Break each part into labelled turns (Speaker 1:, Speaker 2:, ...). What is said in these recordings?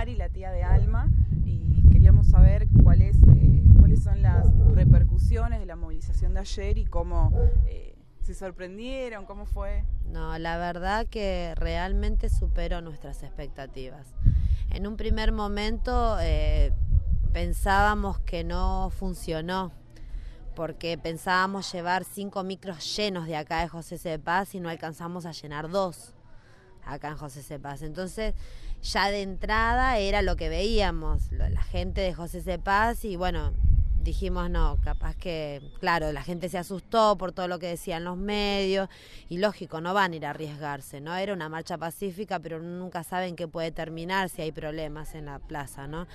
Speaker 1: Cari, la tía de Alma, y queríamos saber cuáles eh, cuáles son las repercusiones de la movilización de ayer y cómo eh, se sorprendieron, cómo fue.
Speaker 2: No, la verdad que realmente superó nuestras expectativas. En un primer momento eh, pensábamos que no funcionó porque pensábamos llevar cinco micros llenos de acá de José C. Paz y no alcanzamos a llenar dos acá en José C. Paz. Entonces, ya de entrada era lo que veíamos, la gente de José C. Paz y bueno, dijimos no, capaz que, claro, la gente se asustó por todo lo que decían los medios y lógico, no van a ir a arriesgarse, ¿no? Era una marcha pacífica, pero nunca saben qué puede terminar si hay problemas en la plaza, ¿no?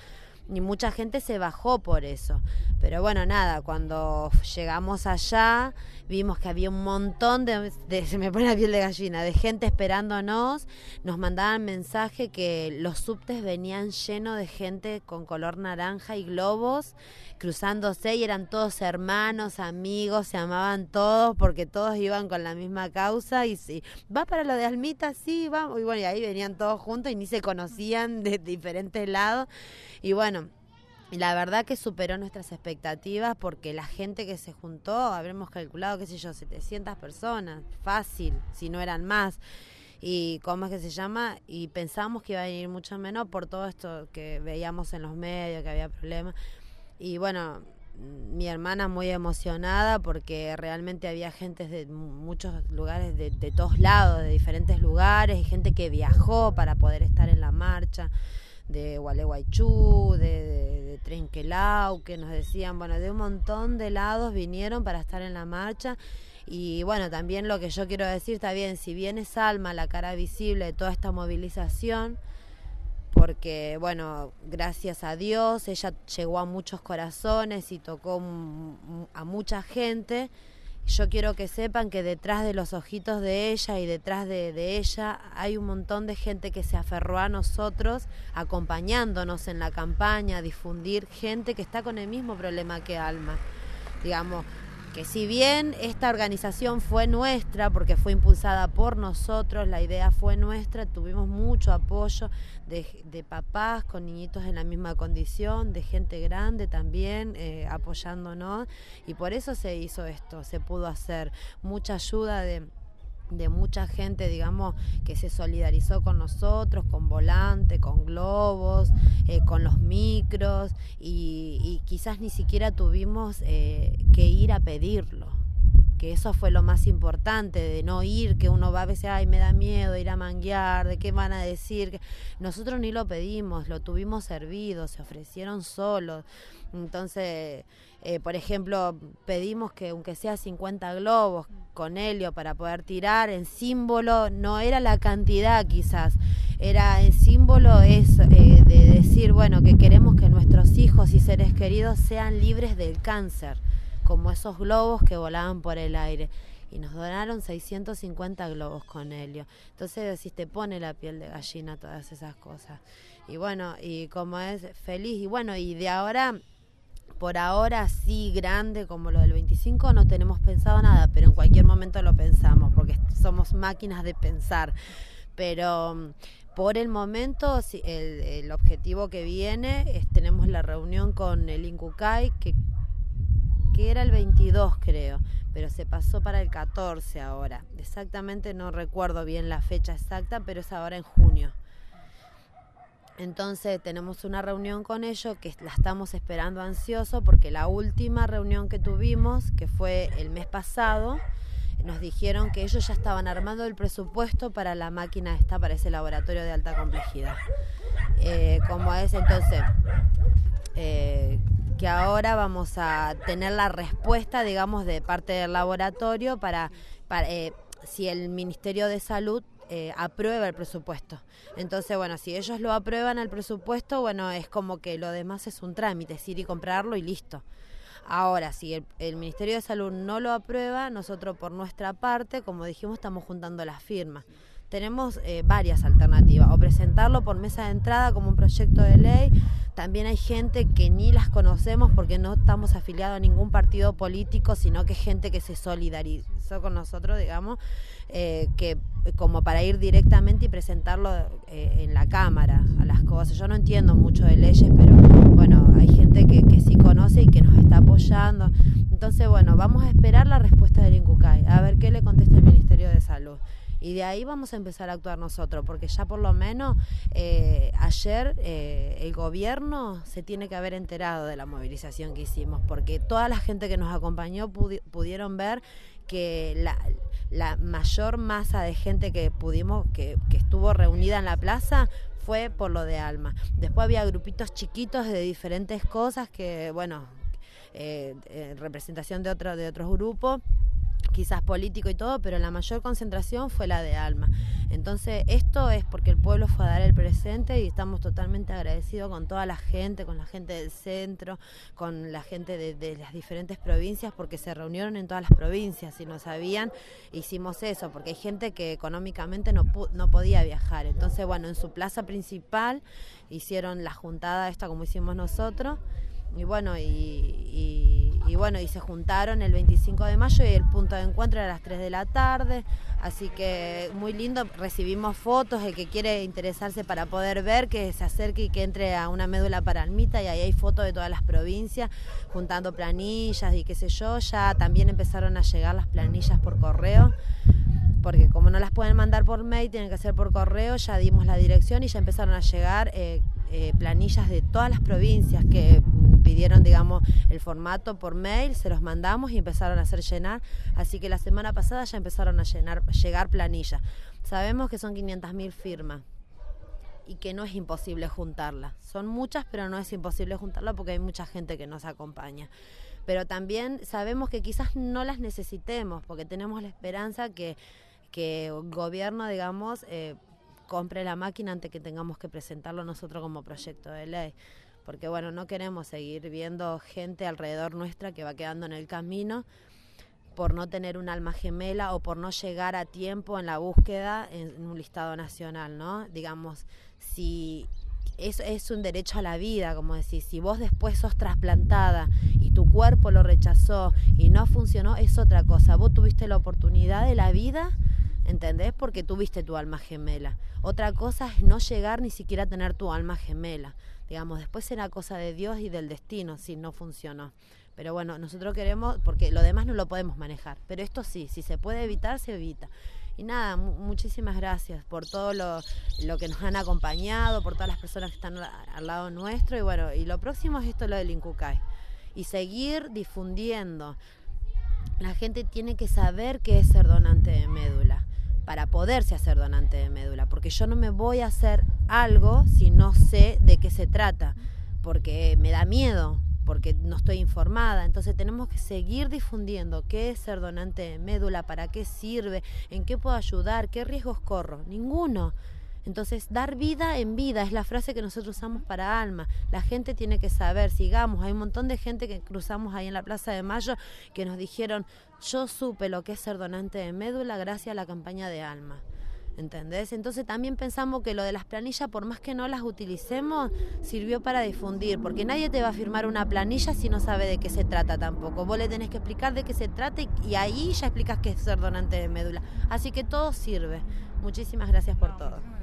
Speaker 2: Y mucha gente se bajó por eso. Pero bueno, nada, cuando llegamos allá vimos que había un montón de, se me pone la piel de gallina, de gente esperándonos, nos mandaban mensaje que los subtes venían llenos de gente con color naranja y globos cruzándose y eran todos hermanos, amigos, se amaban todos porque todos iban con la misma causa y sí, va para lo de Almita, sí, vamos, y bueno, y ahí venían todos juntos y ni se conocían de diferentes lados. Y bueno, la verdad que superó nuestras expectativas porque la gente que se juntó, habremos calculado, qué sé yo, 700 personas, fácil, si no eran más. Y cómo es que se llama, y pensamos que iba a ir mucho menos por todo esto que veíamos en los medios, que había problemas. Y bueno, mi hermana muy emocionada porque realmente había gente de muchos lugares, de, todos lados, de diferentes lugares, y gente que viajó para poder estar en la marcha de Gualeguaychú, de, Trenquelau, que nos decían, bueno, de un montón de lados vinieron para estar en la marcha. Y bueno, también lo que yo quiero decir está bien, si bien es Alma la cara visible de toda esta movilización, porque bueno, gracias a Dios, ella llegó a muchos corazones y tocó a mucha gente yo quiero que sepan que detrás de los ojitos de ella y detrás de, ella hay un montón de gente que se aferró a nosotros, acompañándonos en la campaña, a difundir gente que está con el mismo problema que Alma. Digamos, que si bien esta organización fue nuestra, porque fue impulsada por nosotros, la idea fue nuestra, tuvimos mucho apoyo de, de papás con niñitos en la misma condición, de gente grande también eh, apoyándonos, y por eso se hizo esto, se pudo hacer. Mucha ayuda de de mucha gente, digamos, que se solidarizó con nosotros, con volante, con globos, eh, con los micros, y, quizás ni siquiera tuvimos eh, que ir a pedirlo que eso fue lo más importante, de no ir, que uno va a veces, ay, me da miedo ir a manguear, de qué van a decir. Nosotros ni lo pedimos, lo tuvimos servido, se ofrecieron solos. Entonces, eh, por ejemplo, pedimos que aunque sea 50 globos con helio para poder tirar, en símbolo, no era la cantidad quizás, era en símbolo es eh, de decir, bueno, que queremos que nuestros hijos y seres queridos sean libres del cáncer como esos globos que volaban por el aire. Y nos donaron 650 globos con helio. Entonces, si te pone la piel de gallina todas esas cosas. Y bueno, y como es feliz, y bueno, y de ahora, por ahora así grande como lo del 25, no tenemos pensado nada, pero en cualquier momento lo pensamos, porque somos máquinas de pensar. Pero por el momento, el, el objetivo que viene es tenemos la reunión con el Incucay, que que era el 22 creo, pero se pasó para el 14 ahora. Exactamente no recuerdo bien la fecha exacta, pero es ahora en junio. Entonces tenemos una reunión con ellos que la estamos esperando ansioso porque la última reunión que tuvimos, que fue el mes pasado, nos dijeron que ellos ya estaban armando el presupuesto para la máquina esta, para ese laboratorio de alta complejidad. Eh, como es entonces, eh, que ahora vamos a tener la respuesta, digamos, de parte del laboratorio para, eh, si el Ministerio de Salud eh, aprueba el presupuesto. Entonces, bueno, si ellos lo aprueban el presupuesto, bueno, es como que lo demás es un trámite, es ir y comprarlo y listo. Ahora, si el, el, Ministerio de Salud no lo aprueba, nosotros por nuestra parte, como dijimos, estamos juntando las firmas. Tenemos eh, varias alternativas, o presentarlo por mesa de entrada como un proyecto de ley, también hay gente que ni las conocemos porque no estamos afiliados a ningún partido político, sino que gente que se solidarizó con nosotros, digamos, eh, que como para ir directamente y presentarlo eh, en la Cámara a las cosas. Yo no entiendo mucho de leyes, pero bueno, hay gente que, que sí conoce y que nos está apoyando. Entonces, bueno, vamos a esperar la respuesta del INCUCAI, a ver qué le contesta el Ministerio de Salud y de ahí vamos a empezar a actuar nosotros, porque ya por lo menos eh, ayer eh, el gobierno se tiene que haber enterado de la movilización que hicimos, porque toda la gente que nos acompañó pudieron ver que la, la, mayor masa de gente que pudimos, que, que estuvo reunida en la plaza, fue por lo de Alma. Después había grupitos chiquitos de diferentes cosas que, bueno, eh, representación de, de otros grupos quizás político y todo, pero la mayor concentración fue la de Alma. Entonces, esto es porque el pueblo fue a dar el presente y estamos totalmente agradecidos con toda la gente, con la gente del centro, con la gente de, las diferentes provincias, porque se reunieron en todas las provincias y no sabían, hicimos eso, porque hay gente que económicamente no, no podía viajar. Entonces, bueno, en su plaza principal hicieron la juntada esta como hicimos nosotros y bueno, y, bueno, y se juntaron el 25 de mayo y el punto de encuentro era a las 3 de la tarde, así que muy lindo, recibimos fotos, el que quiere interesarse para poder ver, que se acerque y que entre a una médula para Almita y ahí hay fotos de todas las provincias, juntando planillas y qué sé yo, ya también empezaron a llegar las planillas por correo porque como no las pueden mandar por mail, tienen que hacer por correo, ya dimos la dirección y ya empezaron a llegar eh, eh, planillas de todas las provincias que pidieron, digamos, el formato por mail, se los mandamos y empezaron a hacer llenar. Así que la semana pasada ya empezaron a llenar, llegar planillas. Sabemos que son 500.000 firmas y que no es imposible juntarlas. Son muchas, pero no es imposible juntarlas porque hay mucha gente que nos acompaña. Pero también sabemos que quizás no las necesitemos porque tenemos la esperanza que, que el gobierno, digamos, eh, compre la máquina antes que tengamos que presentarlo nosotros como proyecto de ley porque bueno, no queremos seguir viendo gente alrededor nuestra que va quedando en el camino por no tener un alma gemela o por no llegar a tiempo en la búsqueda en un listado nacional, ¿no? Digamos, si es, es un derecho a la vida, como decir, si vos después sos trasplantada y tu cuerpo lo rechazó y no funcionó, es otra cosa. Vos tuviste la oportunidad de la vida, ¿entendés? Porque tuviste tu alma gemela. Otra cosa es no llegar ni siquiera a tener tu alma gemela digamos, después será cosa de Dios y del destino si no funcionó. Pero bueno, nosotros queremos, porque lo demás no lo podemos manejar, pero esto sí, si se puede evitar, se evita. Y nada, muchísimas gracias por todo lo, lo, que nos han acompañado, por todas las personas que están al lado nuestro. Y bueno, y lo próximo es esto lo del Incucay. Y seguir difundiendo. La gente tiene que saber qué es ser donante de médula para poderse hacer donante de médula, porque yo no me voy a hacer algo si no sé de qué se trata, porque me da miedo, porque no estoy informada. Entonces tenemos que seguir difundiendo qué es ser donante de médula, para qué sirve, en qué puedo ayudar, qué riesgos corro. Ninguno. Entonces, dar vida en vida es la frase que nosotros usamos para alma. La gente tiene que saber, sigamos. Hay un montón de gente que cruzamos ahí en la Plaza de Mayo que nos dijeron, yo supe lo que es ser donante de médula gracias a la campaña de alma. ¿Entendés? Entonces también pensamos que lo de las planillas, por más que no las utilicemos, sirvió para difundir, porque nadie te va a firmar una planilla si no sabe de qué se trata tampoco. Vos le tenés que explicar de qué se trata y, y ahí ya explicas qué es ser donante de médula. Así que todo sirve. Muchísimas gracias por todo.